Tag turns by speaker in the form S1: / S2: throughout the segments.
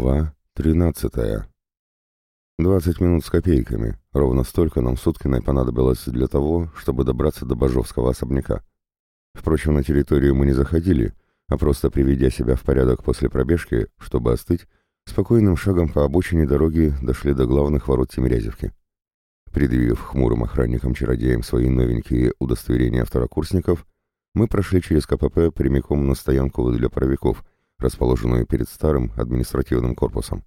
S1: Глава 13. 20 минут с копейками. Ровно столько нам Суткиной понадобилось для того, чтобы добраться до Бажовского особняка. Впрочем, на территорию мы не заходили, а просто приведя себя в порядок после пробежки, чтобы остыть, спокойным шагом по обочине дороги дошли до главных ворот Тимирязевки. Предъявив хмурым охранникам-чародеям свои новенькие удостоверения второкурсников, мы прошли через КПП прямиком на стоянку для паровиков — расположенную перед старым административным корпусом.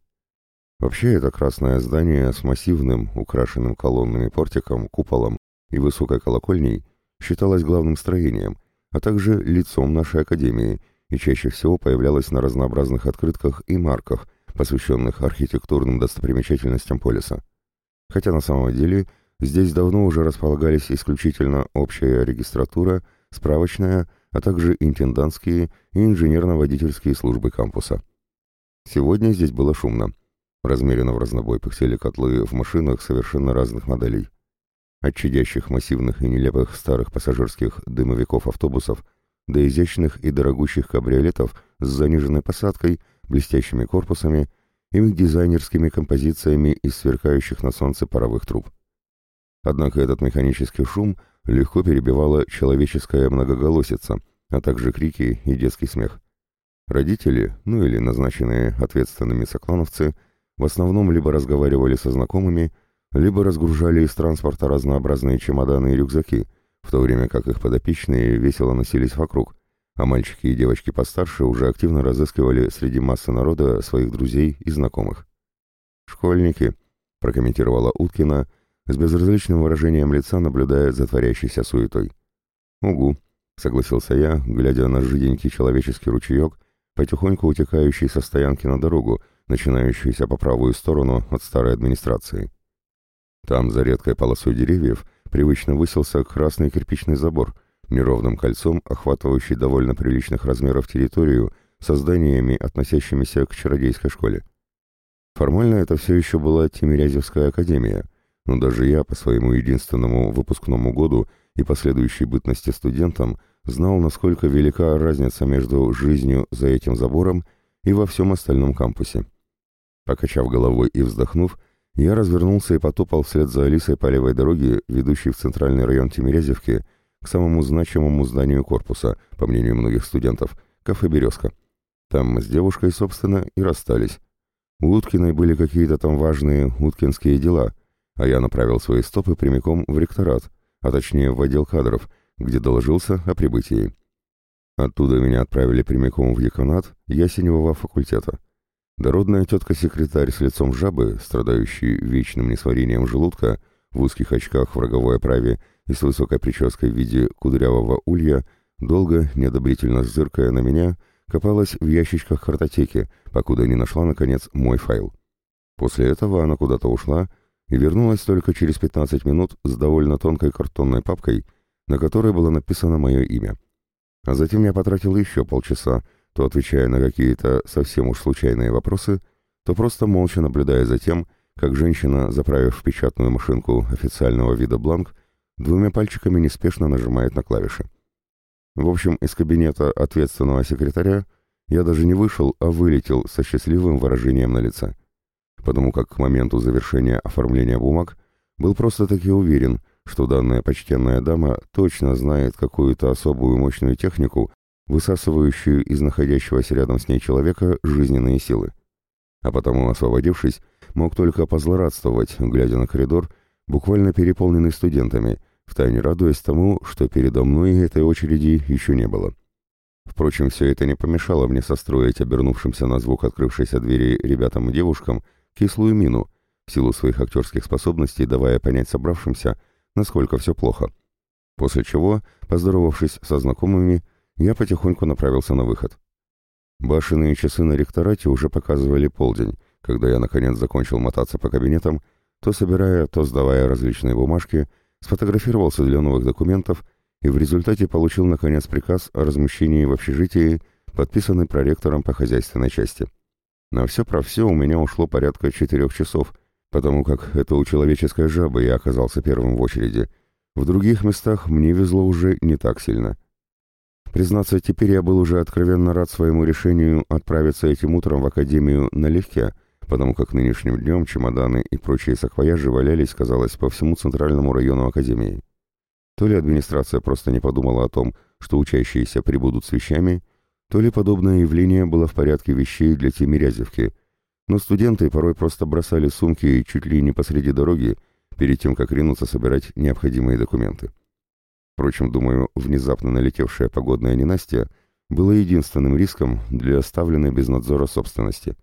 S1: Вообще это красное здание с массивным, украшенным колоннами портиком, куполом и высокой колокольней считалось главным строением, а также лицом нашей академии и чаще всего появлялось на разнообразных открытках и марках, посвященных архитектурным достопримечательностям полиса. Хотя на самом деле здесь давно уже располагались исключительно общая регистратура, справочная а также интендантские и инженерно-водительские службы кампуса. Сегодня здесь было шумно. Размеренно в разнобой пыхтели котлы в машинах совершенно разных моделей. От чадящих массивных и нелепых старых пассажирских дымовиков-автобусов до изящных и дорогущих кабриолетов с заниженной посадкой, блестящими корпусами и дизайнерскими композициями из сверкающих на солнце паровых труб. Однако этот механический шум – легко перебивала человеческая многоголосица, а также крики и детский смех. Родители, ну или назначенные ответственными соклановцы, в основном либо разговаривали со знакомыми, либо разгружали из транспорта разнообразные чемоданы и рюкзаки, в то время как их подопечные весело носились вокруг, а мальчики и девочки постарше уже активно разыскивали среди массы народа своих друзей и знакомых. «Школьники», — прокомментировала Уткина, — с безразличным выражением лица наблюдая за творящейся суетой. «Угу», — согласился я, глядя на жиденький человеческий ручеек, потихоньку утекающий со стоянки на дорогу, начинающийся по правую сторону от старой администрации. Там, за редкой полосой деревьев, привычно высился красный кирпичный забор, неровным кольцом охватывающий довольно приличных размеров территорию со зданиями, относящимися к чародейской школе. Формально это все еще была Тимирязевская академия, но даже я по своему единственному выпускному году и последующей бытности студентом знал, насколько велика разница между жизнью за этим забором и во всем остальном кампусе. Покачав головой и вздохнув, я развернулся и потопал вслед за Алисой по левой дороге, ведущей в центральный район Тимирязевки, к самому значимому зданию корпуса, по мнению многих студентов, кафе «Березка». Там мы с девушкой, собственно, и расстались. У Уткиной были какие-то там важные уткинские дела — а я направил свои стопы прямиком в ректорат, а точнее в отдел кадров, где доложился о прибытии. Оттуда меня отправили прямиком в деканат Ясеневого факультета. Дородная тетка-секретарь с лицом жабы, страдающей вечным несварением желудка, в узких очках в роговой оправе и с высокой прической в виде кудрявого улья, долго, неодобрительно зыркая на меня, копалась в ящичках картотеки, покуда не нашла, наконец, мой файл. После этого она куда-то ушла, и вернулась только через 15 минут с довольно тонкой картонной папкой, на которой было написано мое имя. А затем я потратил еще полчаса, то отвечая на какие-то совсем уж случайные вопросы, то просто молча наблюдая за тем, как женщина, заправив в печатную машинку официального вида бланк, двумя пальчиками неспешно нажимает на клавиши. В общем, из кабинета ответственного секретаря я даже не вышел, а вылетел со счастливым выражением на лице потому как к моменту завершения оформления бумаг был просто-таки уверен, что данная почтенная дама точно знает какую-то особую мощную технику, высасывающую из находящегося рядом с ней человека жизненные силы. А потому, освободившись, мог только позлорадствовать, глядя на коридор, буквально переполненный студентами, втайне радуясь тому, что передо мной этой очереди еще не было. Впрочем, все это не помешало мне состроить обернувшимся на звук открывшейся двери ребятам и девушкам кислую мину, в силу своих актерских способностей давая понять собравшимся, насколько все плохо. После чего, поздоровавшись со знакомыми, я потихоньку направился на выход. Башенные часы на ректорате уже показывали полдень, когда я наконец закончил мотаться по кабинетам, то собирая, то сдавая различные бумажки, сфотографировался для новых документов и в результате получил наконец приказ о размещении в общежитии, подписанный проректором по хозяйственной части. На все про все у меня ушло порядка четырех часов, потому как это у человеческой жабы я оказался первым в очереди. В других местах мне везло уже не так сильно. Признаться, теперь я был уже откровенно рад своему решению отправиться этим утром в академию налегке, потому как нынешним днем чемоданы и прочие саквояжи валялись, казалось, по всему центральному району академии. То ли администрация просто не подумала о том, что учащиеся прибудут с вещами, то ли подобное явление было в порядке вещей для Тимирязевки, но студенты порой просто бросали сумки чуть ли не посреди дороги, перед тем, как ринуться собирать необходимые документы. Впрочем, думаю, внезапно налетевшая погодная ненастье было единственным риском для оставленной без надзора собственности.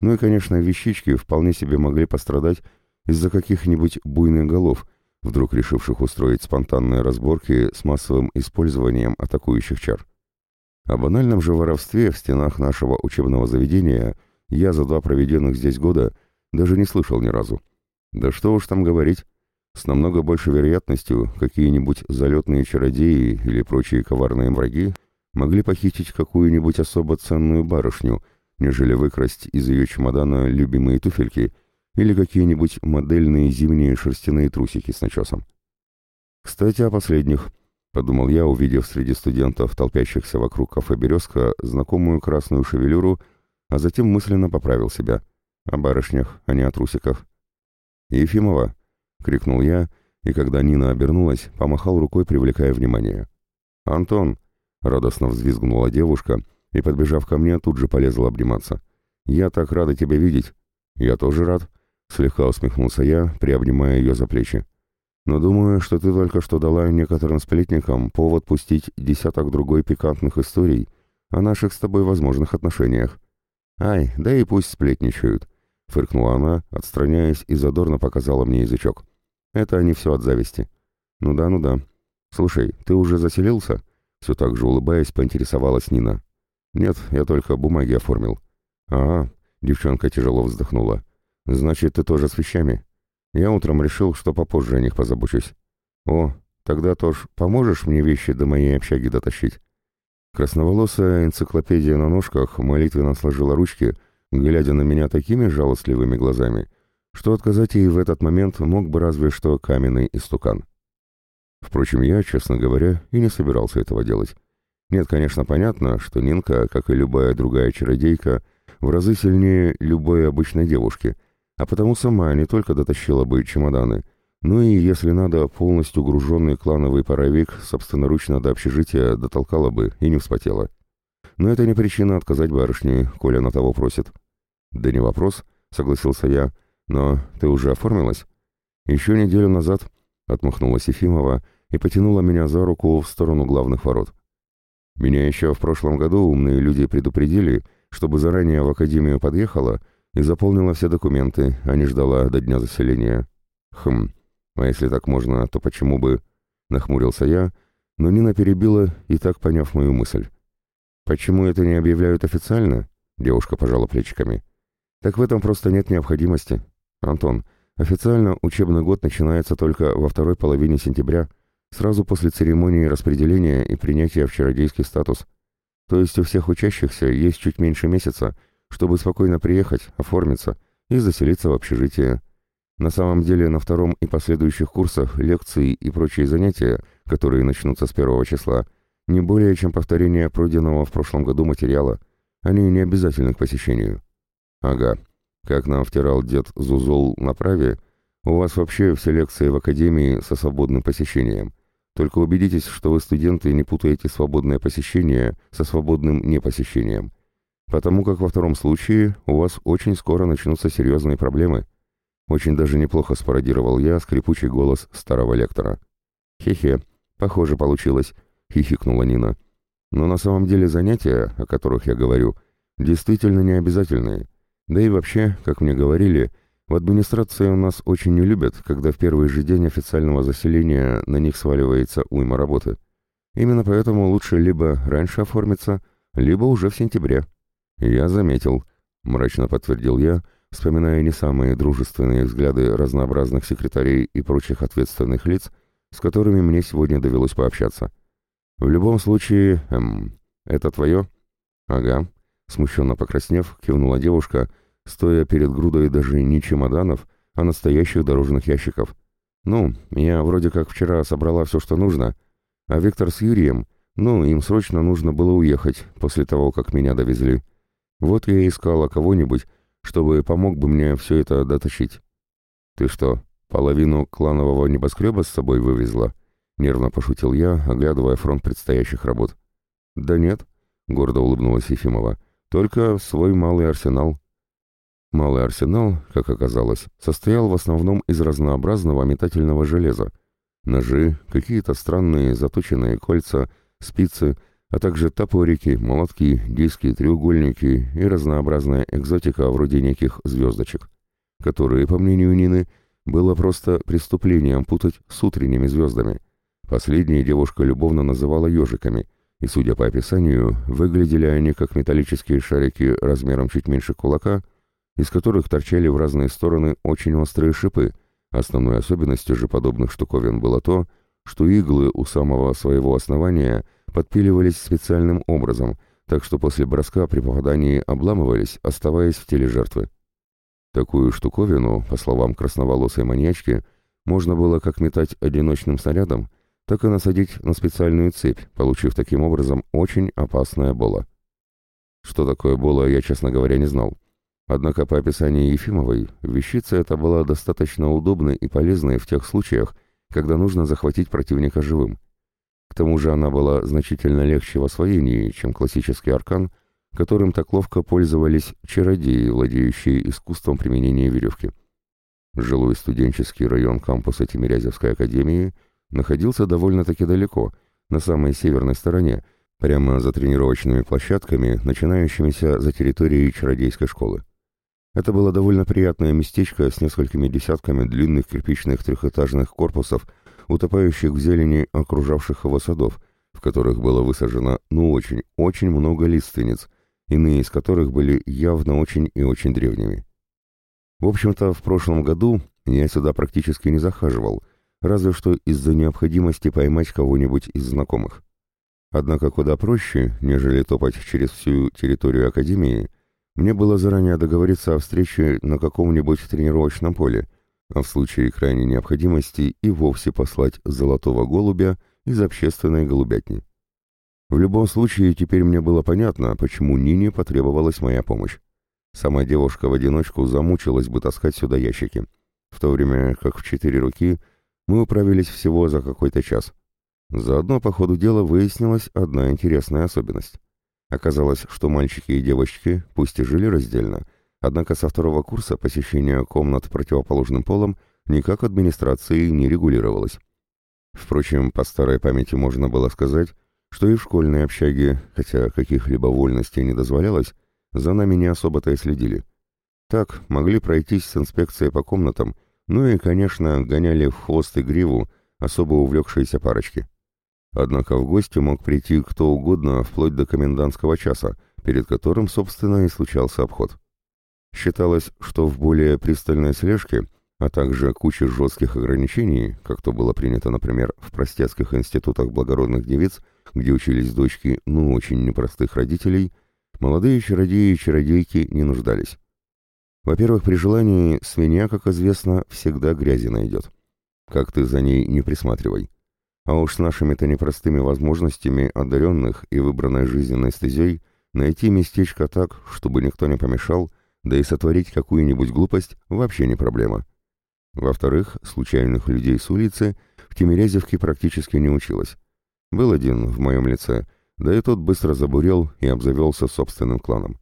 S1: Ну и, конечно, вещички вполне себе могли пострадать из-за каких-нибудь буйных голов, вдруг решивших устроить спонтанные разборки с массовым использованием атакующих чар. О банальном же воровстве в стенах нашего учебного заведения я за два проведенных здесь года даже не слышал ни разу. Да что уж там говорить, с намного большей вероятностью какие-нибудь залетные чародеи или прочие коварные враги могли похитить какую-нибудь особо ценную барышню, нежели выкрасть из ее чемодана любимые туфельки или какие-нибудь модельные зимние шерстяные трусики с начесом. Кстати, о последних, подумал я, увидев среди студентов, толпящихся вокруг кафе «Березка», знакомую красную шевелюру, а затем мысленно поправил себя. О барышнях, а не о трусиках. «Ефимова», — крикнул я, и когда Нина обернулась, помахал рукой, привлекая внимание. «Антон!» — радостно взвизгнула девушка и, подбежав ко мне, тут же полезла обниматься. «Я так рада тебя видеть!» «Я тоже рад!» — слегка усмехнулся я, приобнимая ее за плечи. «Но думаю, что ты только что дала некоторым сплетникам повод пустить десяток другой пикантных историй о наших с тобой возможных отношениях. Ай, да и пусть сплетничают!» — фыркнула она, отстраняясь и задорно показала мне язычок. «Это не все от зависти». «Ну да, ну да. Слушай, ты уже заселился?» Все так же улыбаясь, поинтересовалась Нина. «Нет, я только бумаги оформил». «А, девчонка тяжело вздохнула. Значит, ты тоже с вещами?» «Я утром решил, что попозже о них позабочусь». «О, тогда тоже поможешь мне вещи до моей общаги дотащить?» Красноволосая энциклопедия на ножках молитвенно сложила ручки глядя на меня такими жалостливыми глазами, что отказать ей в этот момент мог бы разве что каменный истукан. Впрочем, я, честно говоря, и не собирался этого делать. Нет, конечно, понятно, что Нинка, как и любая другая чародейка, в разы сильнее любой обычной девушки, а потому сама не только дотащила бы чемоданы, но и, если надо, полностью груженный клановый паровик собственноручно до общежития дотолкала бы и не вспотела. Но это не причина отказать барышне, коли она того просит. Да не вопрос, согласился я. Но ты уже оформилась? Еще неделю назад отмахнулась Ефимова и потянула меня за руку в сторону главных ворот. Меня еще в прошлом году умные люди предупредили, чтобы заранее в академию подъехала и заполнила все документы, а не ждала до дня заселения. Хм, а если так можно, то почему бы... Нахмурился я, но Нина перебила, и так поняв мою мысль. «Почему это не объявляют официально?» — девушка пожала плечиками. «Так в этом просто нет необходимости. Антон, официально учебный год начинается только во второй половине сентября, сразу после церемонии распределения и принятия в чародейский статус. То есть у всех учащихся есть чуть меньше месяца, чтобы спокойно приехать, оформиться и заселиться в общежитие. На самом деле на втором и последующих курсах лекции и прочие занятия, которые начнутся с первого числа, не более чем повторение пройденного в прошлом году материала. Они не обязательны к посещению. Ага, как нам втирал дед Зузол на праве, у вас вообще все лекции в академии со свободным посещением. Только убедитесь, что вы, студенты, не путаете свободное посещение со свободным непосещением. Потому как во втором случае у вас очень скоро начнутся серьезные проблемы. Очень даже неплохо спародировал я скрипучий голос старого лектора. Хе-хе, похоже получилось. — хихикнула Нина. «Но на самом деле занятия, о которых я говорю, действительно не обязательные. Да и вообще, как мне говорили, в администрации у нас очень не любят, когда в первый же день официального заселения на них сваливается уйма работы. Именно поэтому лучше либо раньше оформиться, либо уже в сентябре». «Я заметил», — мрачно подтвердил я, вспоминая не самые дружественные взгляды разнообразных секретарей и прочих ответственных лиц, с которыми мне сегодня довелось пообщаться. В любом случае, эм, это твое? Ага. Смущенно покраснев, кивнула девушка, стоя перед грудой даже не чемоданов, а настоящих дорожных ящиков. Ну, я вроде как вчера собрала все, что нужно, а Виктор с Юрием Ну, им срочно нужно было уехать после того, как меня довезли. Вот я и искала кого-нибудь, чтобы помог бы мне все это дотащить. Ты что, половину кланового небоскреба с собой вывезла? Нервно пошутил я, оглядывая фронт предстоящих работ. Да нет, гордо улыбнулась Ефимова, только свой малый арсенал. Малый арсенал, как оказалось, состоял в основном из разнообразного метательного железа. Ножи, какие-то странные заточенные кольца, спицы, а также топорики, молотки, диски, треугольники и разнообразная экзотика вроде неких звездочек, которые, по мнению Нины, было просто преступлением путать с утренними звездами. Последние девушка любовно называла ежиками, и, судя по описанию, выглядели они как металлические шарики размером чуть меньше кулака, из которых торчали в разные стороны очень острые шипы. Основной особенностью же подобных штуковин было то, что иглы у самого своего основания – подпиливались специальным образом, так что после броска при попадании обламывались, оставаясь в теле жертвы. Такую штуковину, по словам красноволосой маньячки, можно было как метать одиночным снарядом, так и насадить на специальную цепь, получив таким образом очень опасное боло. Что такое боло, я, честно говоря, не знал. Однако по описанию Ефимовой, вещица эта была достаточно удобной и полезной в тех случаях, когда нужно захватить противника живым. Тому же она была значительно легче в освоении, чем классический аркан, которым так ловко пользовались чародеи, владеющие искусством применения веревки. Жилой студенческий район кампуса Тимирязевской академии находился довольно-таки далеко, на самой северной стороне, прямо за тренировочными площадками, начинающимися за территорией чародейской школы. Это было довольно приятное местечко с несколькими десятками длинных кирпичных трехэтажных корпусов утопающих в зелени окружавших его садов, в которых было высажено ну очень, очень много лиственниц, иные из которых были явно очень и очень древними. В общем-то, в прошлом году я сюда практически не захаживал, разве что из-за необходимости поймать кого-нибудь из знакомых. Однако куда проще, нежели топать через всю территорию Академии, мне было заранее договориться о встрече на каком-нибудь тренировочном поле, а в случае крайней необходимости и вовсе послать золотого голубя из общественной голубятни. В любом случае, теперь мне было понятно, почему Нине потребовалась моя помощь. Сама девушка в одиночку замучилась бы таскать сюда ящики, в то время как в четыре руки мы управились всего за какой-то час. Заодно по ходу дела выяснилась одна интересная особенность. Оказалось, что мальчики и девочки, пусть и жили раздельно, Однако со второго курса посещение комнат противоположным полом никак администрацией не регулировалось. Впрочем, по старой памяти можно было сказать, что и в школьной общаге, хотя каких-либо вольностей не дозволялось, за нами не особо-то и следили. Так, могли пройтись с инспекцией по комнатам, ну и, конечно, гоняли в хвост и гриву особо увлекшиеся парочки. Однако в гости мог прийти кто угодно вплоть до комендантского часа, перед которым, собственно, и случался обход. Считалось, что в более пристальной слежке, а также куче жестких ограничений, как то было принято, например, в простецких институтах благородных девиц, где учились дочки, ну, очень непростых родителей, молодые чародеи и чародейки не нуждались. Во-первых, при желании свинья, как известно, всегда грязи найдет. Как ты за ней не присматривай. А уж с нашими-то непростыми возможностями одаренных и выбранной жизненной стезей найти местечко так, чтобы никто не помешал, да и сотворить какую-нибудь глупость вообще не проблема. Во-вторых, случайных людей с улицы в Тимирязевке практически не училось. Был один в моем лице, да и тот быстро забурел и обзавелся собственным кланом.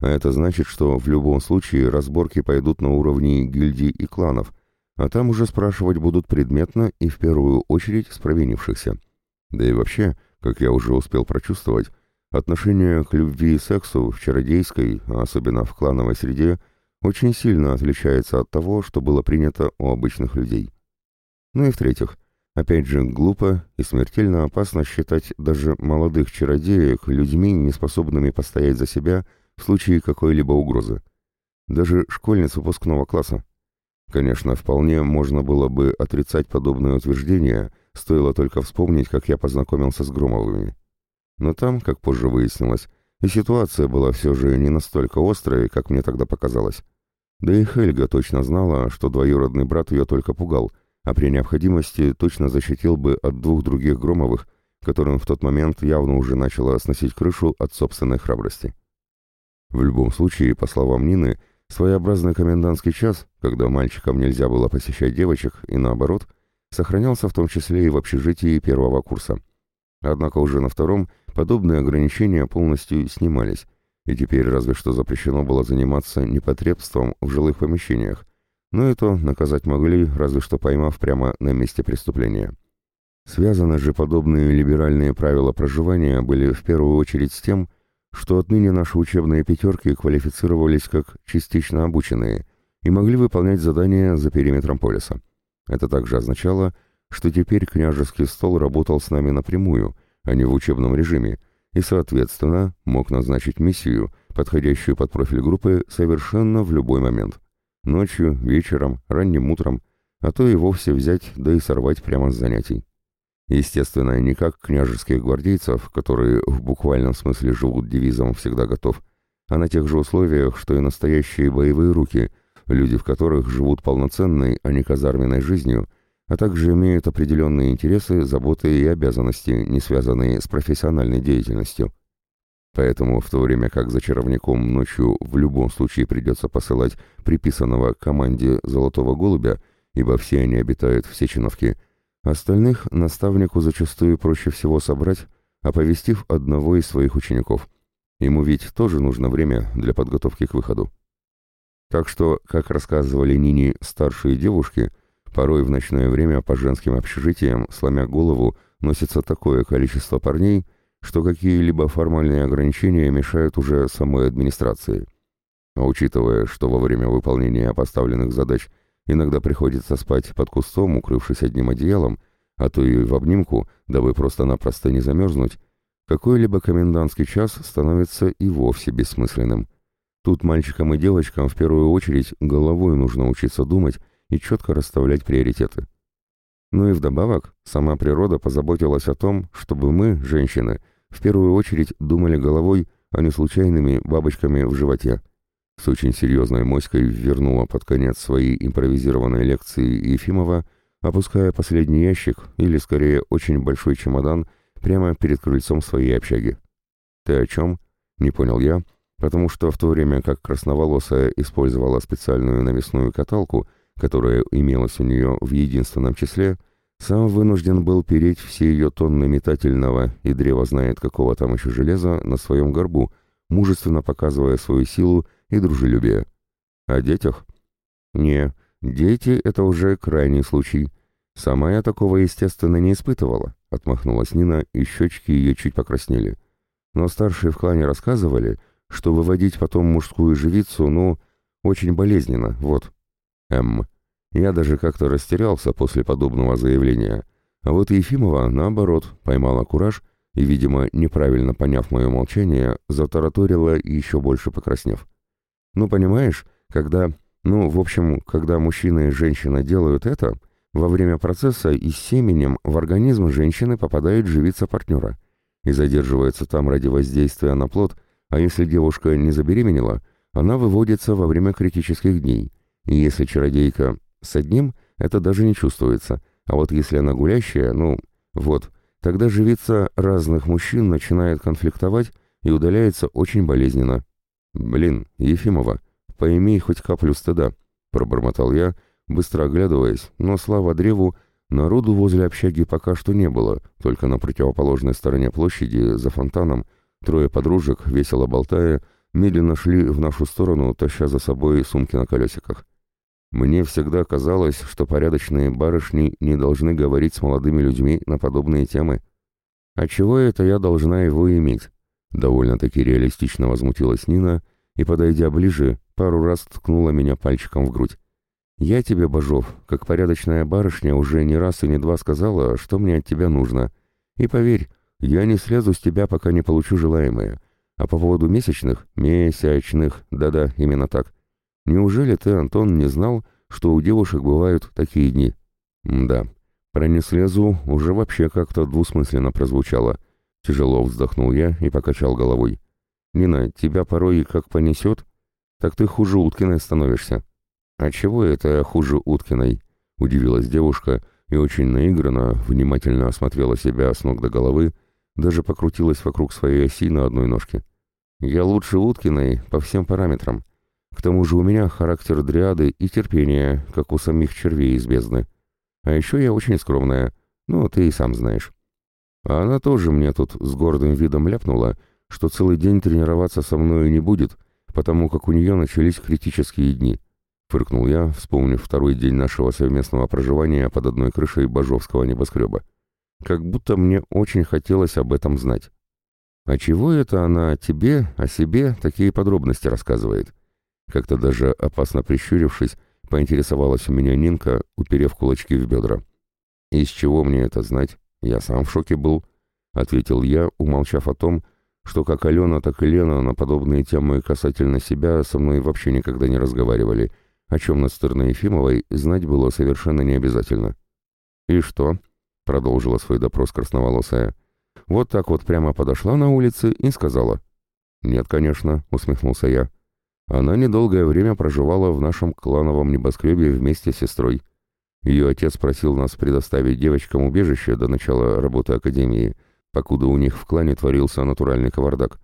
S1: А это значит, что в любом случае разборки пойдут на уровне гильдий и кланов, а там уже спрашивать будут предметно и в первую очередь с провинившихся. Да и вообще, как я уже успел прочувствовать, Отношение к любви и сексу в чародейской, а особенно в клановой среде, очень сильно отличается от того, что было принято у обычных людей. Ну и в-третьих, опять же, глупо и смертельно опасно считать даже молодых чародеек людьми, неспособными постоять за себя в случае какой-либо угрозы. Даже школьниц выпускного класса. Конечно, вполне можно было бы отрицать подобное утверждение, стоило только вспомнить, как я познакомился с Громовыми. Но там, как позже выяснилось, и ситуация была все же не настолько острой, как мне тогда показалось. Да и Хельга точно знала, что двоюродный брат ее только пугал, а при необходимости точно защитил бы от двух других Громовых, которым в тот момент явно уже начало сносить крышу от собственной храбрости. В любом случае, по словам Нины, своеобразный комендантский час, когда мальчикам нельзя было посещать девочек и наоборот, сохранялся в том числе и в общежитии первого курса. Однако уже на втором подобные ограничения полностью снимались, и теперь разве что запрещено было заниматься непотребством в жилых помещениях, но это наказать могли, разве что поймав прямо на месте преступления. Связаны же подобные либеральные правила проживания были в первую очередь с тем, что отныне наши учебные пятерки квалифицировались как частично обученные и могли выполнять задания за периметром полиса. Это также означало, что теперь княжеский стол работал с нами напрямую, а не в учебном режиме, и, соответственно, мог назначить миссию, подходящую под профиль группы совершенно в любой момент. Ночью, вечером, ранним утром, а то и вовсе взять, да и сорвать прямо с занятий. Естественно, не как княжеских гвардейцев, которые в буквальном смысле живут девизом «всегда готов», а на тех же условиях, что и настоящие боевые руки, люди в которых живут полноценной, а не казарменной жизнью, а также имеют определенные интересы, заботы и обязанности, не связанные с профессиональной деятельностью. Поэтому в то время как за чаровником ночью в любом случае придется посылать приписанного команде «Золотого голубя», ибо все они обитают в Сеченовке – Остальных наставнику зачастую проще всего собрать, оповестив одного из своих учеников. Ему ведь тоже нужно время для подготовки к выходу. Так что, как рассказывали Нине старшие девушки, порой в ночное время по женским общежитиям, сломя голову, носится такое количество парней, что какие-либо формальные ограничения мешают уже самой администрации. А учитывая, что во время выполнения поставленных задач Иногда приходится спать под кустом, укрывшись одним одеялом, а то и в обнимку, дабы просто-напросто не замерзнуть, какой-либо комендантский час становится и вовсе бессмысленным. Тут мальчикам и девочкам в первую очередь головой нужно учиться думать и четко расставлять приоритеты. Ну и вдобавок, сама природа позаботилась о том, чтобы мы, женщины, в первую очередь думали головой, а не случайными бабочками в животе с очень серьезной моськой вернула под конец своей импровизированной лекции Ефимова, опуская последний ящик, или скорее очень большой чемодан, прямо перед крыльцом своей общаги. «Ты о чем?» — не понял я, потому что в то время как красноволосая использовала специальную навесную каталку, которая имелась у нее в единственном числе, сам вынужден был переть все ее тонны метательного и древо знает какого там еще железа на своем горбу, мужественно показывая свою силу и дружелюбие. О детях? Не, дети — это уже крайний случай. Сама я такого, естественно, не испытывала, — отмахнулась Нина, и щечки ее чуть покраснели. Но старшие в клане рассказывали, что выводить потом мужскую живицу, ну, очень болезненно, вот. М. Я даже как-то растерялся после подобного заявления. А вот Ефимова, наоборот, поймала кураж и, видимо, неправильно поняв мое молчание, затараторила еще больше покраснев. Ну, понимаешь, когда... Ну, в общем, когда мужчина и женщина делают это, во время процесса и семенем в организм женщины попадает живица партнера и задерживается там ради воздействия на плод, а если девушка не забеременела, она выводится во время критических дней. И если чародейка с одним, это даже не чувствуется, а вот если она гулящая, ну, вот, тогда живица разных мужчин начинает конфликтовать и удаляется очень болезненно. «Блин, Ефимова, пойми хоть каплю стыда», — пробормотал я, быстро оглядываясь, но, слава древу, народу возле общаги пока что не было, только на противоположной стороне площади, за фонтаном, трое подружек, весело болтая, медленно шли в нашу сторону, таща за собой сумки на колесиках. Мне всегда казалось, что порядочные барышни не должны говорить с молодыми людьми на подобные темы. А чего это я должна его иметь? Довольно-таки реалистично возмутилась Нина и, подойдя ближе, пару раз ткнула меня пальчиком в грудь. «Я тебе, Бажов, как порядочная барышня, уже не раз и не два сказала, что мне от тебя нужно. И поверь, я не слезу с тебя, пока не получу желаемое. А по поводу месячных, месячных, да-да, именно так. Неужели ты, Антон, не знал, что у девушек бывают такие дни?» «Да, про не слезу уже вообще как-то двусмысленно прозвучало». Тяжело вздохнул я и покачал головой. «Нина, тебя порой как понесет, так ты хуже Уткиной становишься». «А чего это хуже Уткиной?» — удивилась девушка, и очень наигранно, внимательно осмотрела себя с ног до головы, даже покрутилась вокруг своей оси на одной ножке. «Я лучше Уткиной по всем параметрам. К тому же у меня характер дриады и терпение, как у самих червей из бездны. А еще я очень скромная, ну, ты и сам знаешь». А она тоже мне тут с гордым видом ляпнула, что целый день тренироваться со мной не будет, потому как у нее начались критические дни. Фыркнул я, вспомнив второй день нашего совместного проживания под одной крышей Бажовского небоскреба. Как будто мне очень хотелось об этом знать. А чего это она тебе, о себе такие подробности рассказывает? Как-то даже опасно прищурившись, поинтересовалась у меня Нинка, уперев кулачки в бедра. «Из чего мне это знать?» «Я сам в шоке был», — ответил я, умолчав о том, что как Алена, так и Лена на подобные темы касательно себя со мной вообще никогда не разговаривали, о чем Настырной Ефимовой знать было совершенно не обязательно. «И что?» — продолжила свой допрос красноволосая. «Вот так вот прямо подошла на улице и сказала». «Нет, конечно», — усмехнулся я. «Она недолгое время проживала в нашем клановом небоскребе вместе с сестрой. Ее отец просил нас предоставить девочкам убежище до начала работы Академии, покуда у них в клане творился натуральный кавардак.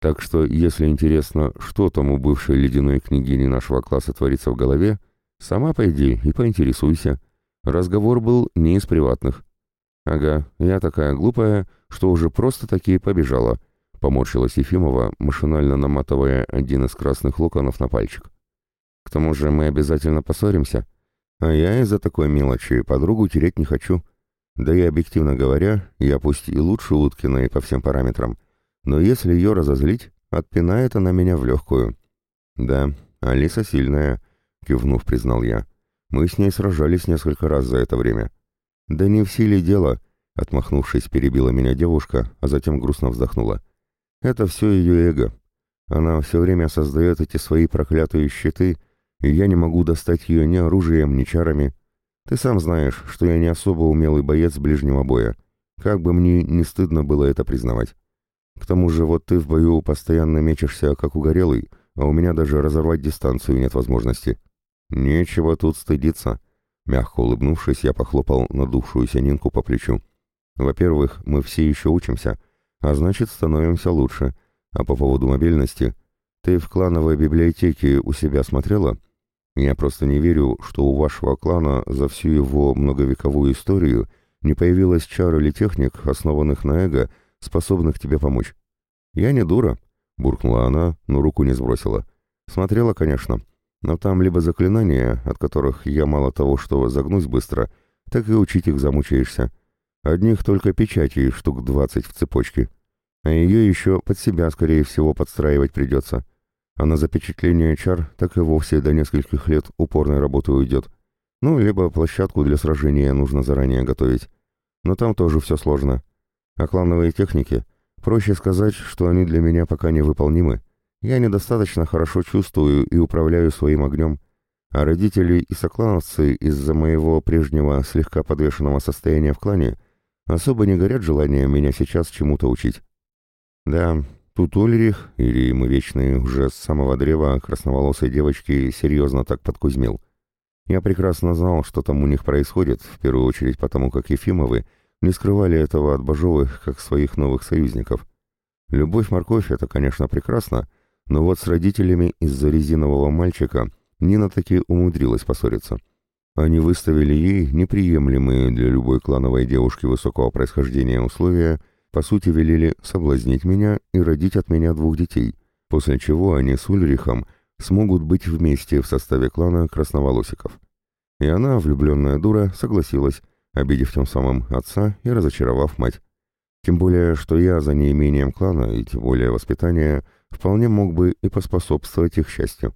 S1: Так что, если интересно, что там у бывшей ледяной княгини нашего класса творится в голове, сама пойди и поинтересуйся. Разговор был не из приватных. «Ага, я такая глупая, что уже просто такие побежала», — поморщилась Ефимова, машинально наматывая один из красных локонов на пальчик. «К тому же мы обязательно поссоримся», — а я из-за такой мелочи подругу тереть не хочу. Да и объективно говоря, я пусть и лучше Уткиной по всем параметрам, но если ее разозлить, отпинает она меня в легкую. Да, Алиса сильная, кивнув, признал я. Мы с ней сражались несколько раз за это время. Да не в силе дело, отмахнувшись, перебила меня девушка, а затем грустно вздохнула. Это все ее эго. Она все время создает эти свои проклятые щиты, и я не могу достать ее ни оружием, ни чарами. Ты сам знаешь, что я не особо умелый боец ближнего боя. Как бы мне не стыдно было это признавать. К тому же вот ты в бою постоянно мечешься, как угорелый, а у меня даже разорвать дистанцию нет возможности. Нечего тут стыдиться. Мягко улыбнувшись, я похлопал надувшуюся Нинку по плечу. Во-первых, мы все еще учимся, а значит, становимся лучше. А по поводу мобильности, ты в клановой библиотеке у себя смотрела? Я просто не верю, что у вашего клана за всю его многовековую историю не появилось чар или техник, основанных на эго, способных тебе помочь. Я не дура, буркнула она, но руку не сбросила. Смотрела, конечно, но там либо заклинания, от которых я мало того, что загнусь быстро, так и учить их замучаешься. Одних только печатей штук двадцать в цепочке. А ее еще под себя, скорее всего, подстраивать придется а на запечатление чар так и вовсе до нескольких лет упорной работы уйдет. Ну, либо площадку для сражения нужно заранее готовить. Но там тоже все сложно. А клановые техники, проще сказать, что они для меня пока невыполнимы. Я недостаточно хорошо чувствую и управляю своим огнем, а родители и соклановцы из-за моего прежнего слегка подвешенного состояния в клане особо не горят желанием меня сейчас чему-то учить. Да, Тут Ульрих, или ему вечный, уже с самого древа красноволосой девочки серьезно так подкузмил. Я прекрасно знал, что там у них происходит, в первую очередь потому, как Ефимовы не скрывали этого от Бажовых, как своих новых союзников. Любовь-морковь — это, конечно, прекрасно, но вот с родителями из-за резинового мальчика Нина таки умудрилась поссориться. Они выставили ей неприемлемые для любой клановой девушки высокого происхождения условия — по сути, велели соблазнить меня и родить от меня двух детей, после чего они с Ульрихом смогут быть вместе в составе клана красноволосиков. И она, влюбленная дура, согласилась, обидев тем самым отца и разочаровав мать. Тем более, что я за неимением клана и тем более воспитания вполне мог бы и поспособствовать их счастью.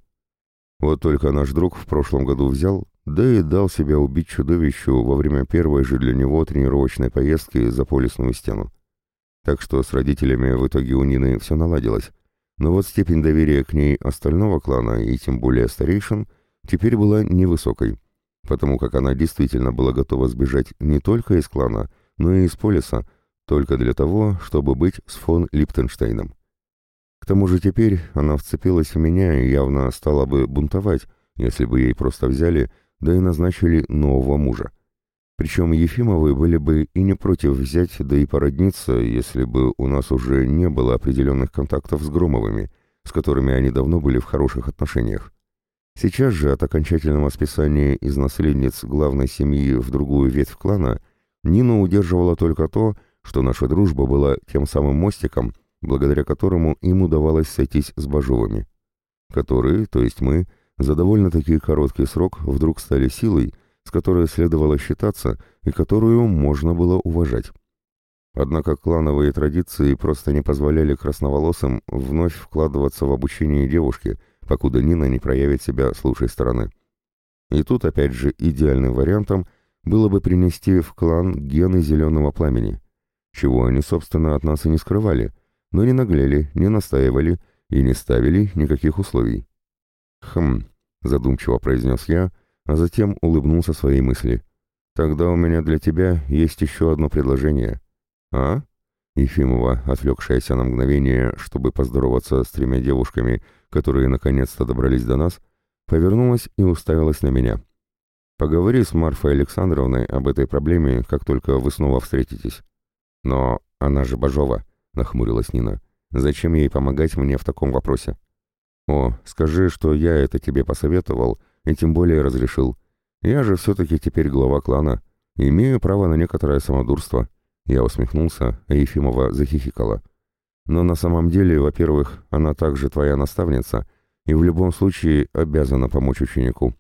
S1: Вот только наш друг в прошлом году взял, да и дал себя убить чудовищу во время первой же для него тренировочной поездки за полисную стену. Так что с родителями в итоге у Нины все наладилось. Но вот степень доверия к ней остального клана, и тем более старейшин, теперь была невысокой, потому как она действительно была готова сбежать не только из клана, но и из полиса, только для того, чтобы быть с фон Липтенштейном. К тому же теперь она вцепилась в меня и явно стала бы бунтовать, если бы ей просто взяли, да и назначили нового мужа. Причем Ефимовы были бы и не против взять, да и породниться, если бы у нас уже не было определенных контактов с Громовыми, с которыми они давно были в хороших отношениях. Сейчас же от окончательного списания из наследниц главной семьи в другую ветвь клана Нину удерживало только то, что наша дружба была тем самым мостиком, благодаря которому им удавалось сойтись с Бажовыми, которые, то есть мы, за довольно-таки короткий срок вдруг стали силой, с которой следовало считаться и которую можно было уважать. Однако клановые традиции просто не позволяли красноволосым вновь вкладываться в обучение девушки, покуда Нина не проявит себя с лучшей стороны. И тут опять же идеальным вариантом было бы принести в клан гены зеленого пламени, чего они, собственно, от нас и не скрывали, но не наглели, не настаивали и не ставили никаких условий. «Хм», — задумчиво произнес я, а затем улыбнулся своей мысли. «Тогда у меня для тебя есть еще одно предложение». «А?» Ефимова, отвлекшаяся на мгновение, чтобы поздороваться с тремя девушками, которые наконец-то добрались до нас, повернулась и уставилась на меня. «Поговори с Марфой Александровной об этой проблеме, как только вы снова встретитесь». «Но она же Бажова», — нахмурилась Нина. «Зачем ей помогать мне в таком вопросе?» «О, скажи, что я это тебе посоветовал и тем более разрешил. Я же все-таки теперь глава клана, имею право на некоторое самодурство». Я усмехнулся, а Ефимова захихикала. «Но на самом деле, во-первых, она также твоя наставница и в любом случае обязана помочь ученику.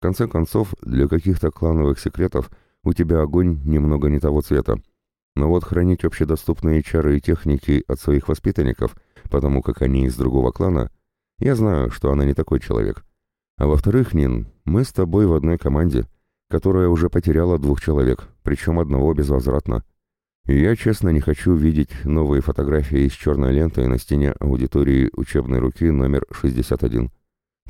S1: В конце концов, для каких-то клановых секретов у тебя огонь немного не того цвета. Но вот хранить общедоступные чары и техники от своих воспитанников, потому как они из другого клана — я знаю, что она не такой человек. А во-вторых, Нин, мы с тобой в одной команде, которая уже потеряла двух человек, причем одного безвозвратно. И я, честно, не хочу видеть новые фотографии с черной лентой на стене аудитории учебной руки номер 61.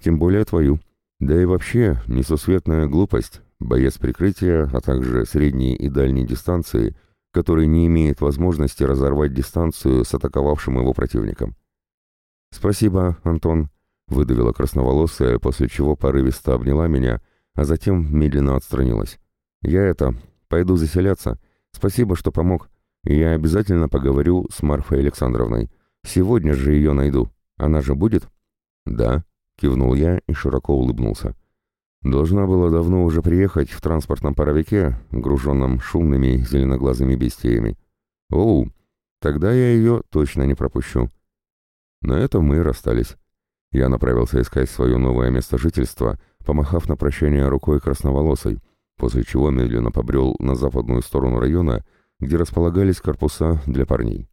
S1: Тем более твою. Да и вообще, несусветная глупость, боец прикрытия, а также средней и дальней дистанции, который не имеет возможности разорвать дистанцию с атаковавшим его противником. «Спасибо, Антон», — выдавила красноволосая, после чего порывисто обняла меня, а затем медленно отстранилась. «Я это, пойду заселяться. Спасибо, что помог. я обязательно поговорю с Марфой Александровной. Сегодня же ее найду. Она же будет?» «Да», — кивнул я и широко улыбнулся. Должна была давно уже приехать в транспортном паровике, груженном шумными зеленоглазыми бестиями. «Оу, тогда я ее точно не пропущу». На этом мы и расстались. Я направился искать свое новое место жительства, помахав на прощание рукой красноволосой, после чего медленно побрел на западную сторону района, где располагались корпуса для парней.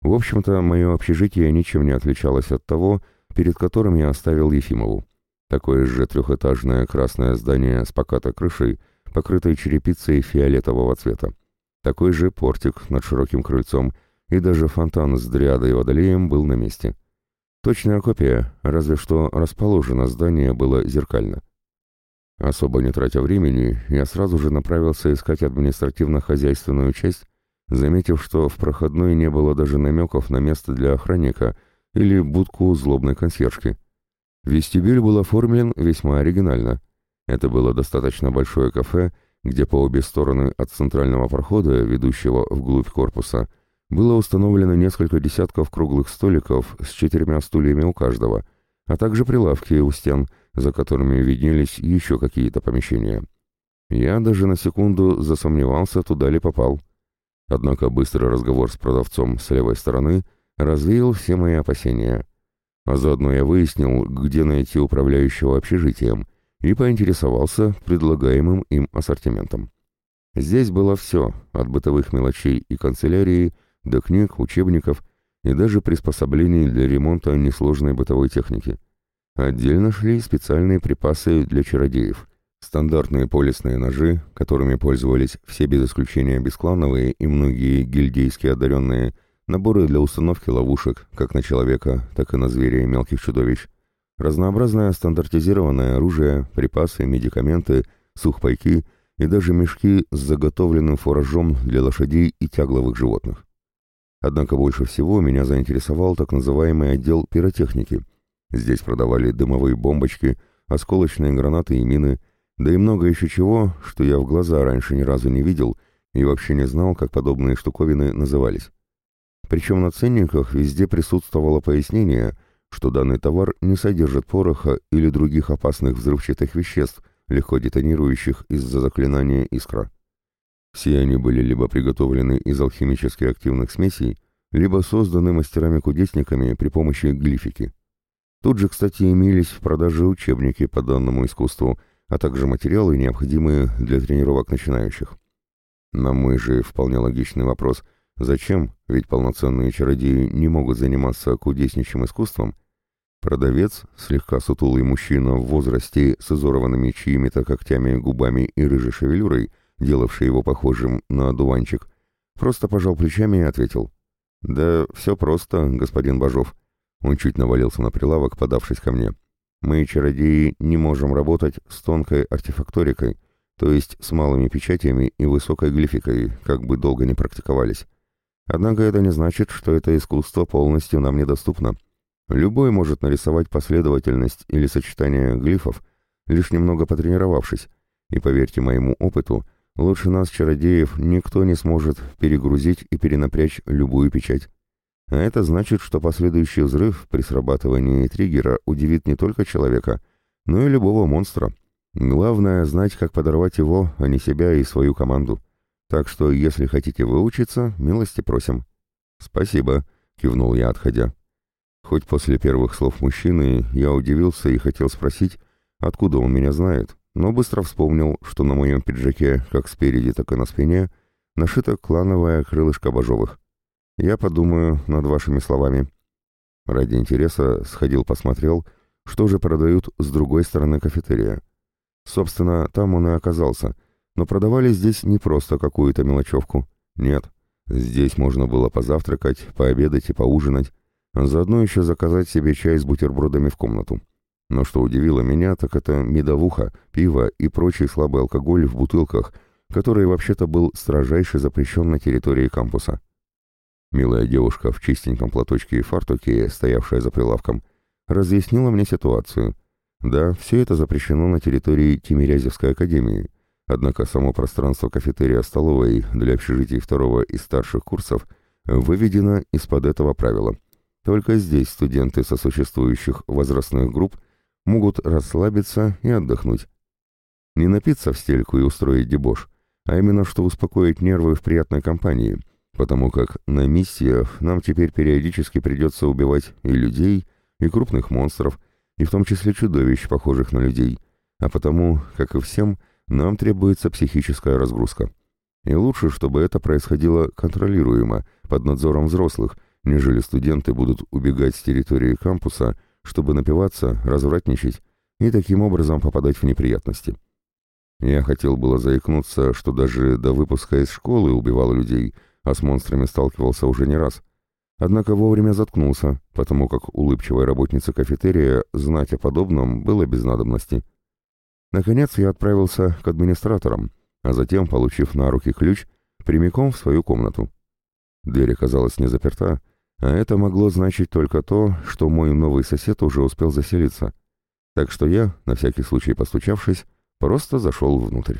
S1: В общем-то, мое общежитие ничем не отличалось от того, перед которым я оставил Ефимову. Такое же трехэтажное красное здание с покатой крышей, покрытой черепицей фиолетового цвета. Такой же портик над широким крыльцом — и даже фонтан с дриадой водолеем был на месте. Точная копия, разве что расположено здание было зеркально. Особо не тратя времени, я сразу же направился искать административно-хозяйственную часть, заметив, что в проходной не было даже намеков на место для охранника или будку злобной консьержки. Вестибюль был оформлен весьма оригинально. Это было достаточно большое кафе, где по обе стороны от центрального прохода, ведущего вглубь корпуса, было установлено несколько десятков круглых столиков с четырьмя стульями у каждого, а также прилавки у стен, за которыми виднелись еще какие-то помещения. Я даже на секунду засомневался, туда ли попал. Однако быстрый разговор с продавцом с левой стороны развеял все мои опасения. А заодно я выяснил, где найти управляющего общежитием, и поинтересовался предлагаемым им ассортиментом. Здесь было все, от бытовых мелочей и канцелярии до книг, учебников и даже приспособлений для ремонта несложной бытовой техники. Отдельно шли специальные припасы для чародеев. Стандартные полисные ножи, которыми пользовались все без исключения бесклановые и многие гильдейские одаренные, наборы для установки ловушек, как на человека, так и на зверя и мелких чудовищ, разнообразное стандартизированное оружие, припасы, медикаменты, сухпайки и даже мешки с заготовленным фуражом для лошадей и тягловых животных. Однако больше всего меня заинтересовал так называемый отдел пиротехники. Здесь продавали дымовые бомбочки, осколочные гранаты и мины, Да и много еще чего, что я в глаза раньше ни разу не видел и вообще не знал, как подобные штуковины назывались. Причем на ценниках везде присутствовало пояснение, что данный товар не содержит пороха или других опасных взрывчатых веществ, легко детонирующих из-за заклинания искра. Все они были либо приготовлены из алхимически активных смесей, либо созданы мастерами-кудесниками при помощи глифики. Тут же, кстати, имелись в продаже учебники по данному искусству, а также материалы, необходимые для тренировок начинающих. На мой же вполне логичный вопрос «Зачем? Ведь полноценные чародеи не могут заниматься кудесничьим искусством». Продавец, слегка сутулый мужчина в возрасте с изорванными чьими-то когтями, губами и рыжей шевелюрой, делавший его похожим на одуванчик, просто пожал плечами и ответил. «Да все просто, господин Бажов». Он чуть навалился на прилавок, подавшись ко мне. «Мы, чародеи, не можем работать с тонкой артефакторикой, то есть с малыми печатями и высокой глификой, как бы долго не практиковались. Однако это не значит, что это искусство полностью нам недоступно. Любой может нарисовать последовательность или сочетание глифов, лишь немного потренировавшись, и поверьте моему опыту, Лучше нас, чародеев, никто не сможет перегрузить и перенапрячь любую печать. А это значит, что последующий взрыв при срабатывании триггера удивит не только человека, но и любого монстра. Главное — знать, как подорвать его, а не себя и свою команду. Так что, если хотите выучиться, милости просим. «Спасибо», — кивнул я, отходя. Хоть после первых слов мужчины я удивился и хотел спросить, откуда он меня знает, но быстро вспомнил, что на моем пиджаке, как спереди, так и на спине, нашито клановое крылышко Бажовых. Я подумаю над вашими словами. Ради интереса сходил посмотрел, что же продают с другой стороны кафетерия. Собственно, там он и оказался, но продавали здесь не просто какую-то мелочевку. Нет, здесь можно было позавтракать, пообедать и поужинать, а заодно еще заказать себе чай с бутербродами в комнату. Но что удивило меня, так это медовуха, пиво и прочий слабый алкоголь в бутылках, который вообще-то был строжайше запрещен на территории кампуса. Милая девушка в чистеньком платочке и фартуке, стоявшая за прилавком, разъяснила мне ситуацию. Да, все это запрещено на территории Тимирязевской академии, однако само пространство кафетерия-столовой для общежитий второго и старших курсов выведено из-под этого правила. Только здесь студенты сосуществующих возрастных групп могут расслабиться и отдохнуть. Не напиться в стельку и устроить дебош, а именно что успокоить нервы в приятной компании, потому как на миссиях нам теперь периодически придется убивать и людей, и крупных монстров, и в том числе чудовищ, похожих на людей, а потому, как и всем, нам требуется психическая разгрузка. И лучше, чтобы это происходило контролируемо, под надзором взрослых, нежели студенты будут убегать с территории кампуса чтобы напиваться, развратничать и таким образом попадать в неприятности. Я хотел было заикнуться, что даже до выпуска из школы убивал людей, а с монстрами сталкивался уже не раз. Однако вовремя заткнулся, потому как улыбчивая работница кафетерия знать о подобном было без надобности. Наконец я отправился к администраторам, а затем, получив на руки ключ, прямиком в свою комнату. Дверь оказалась не заперта, а это могло значить только то, что мой новый сосед уже успел заселиться. Так что я, на всякий случай постучавшись, просто зашел внутрь.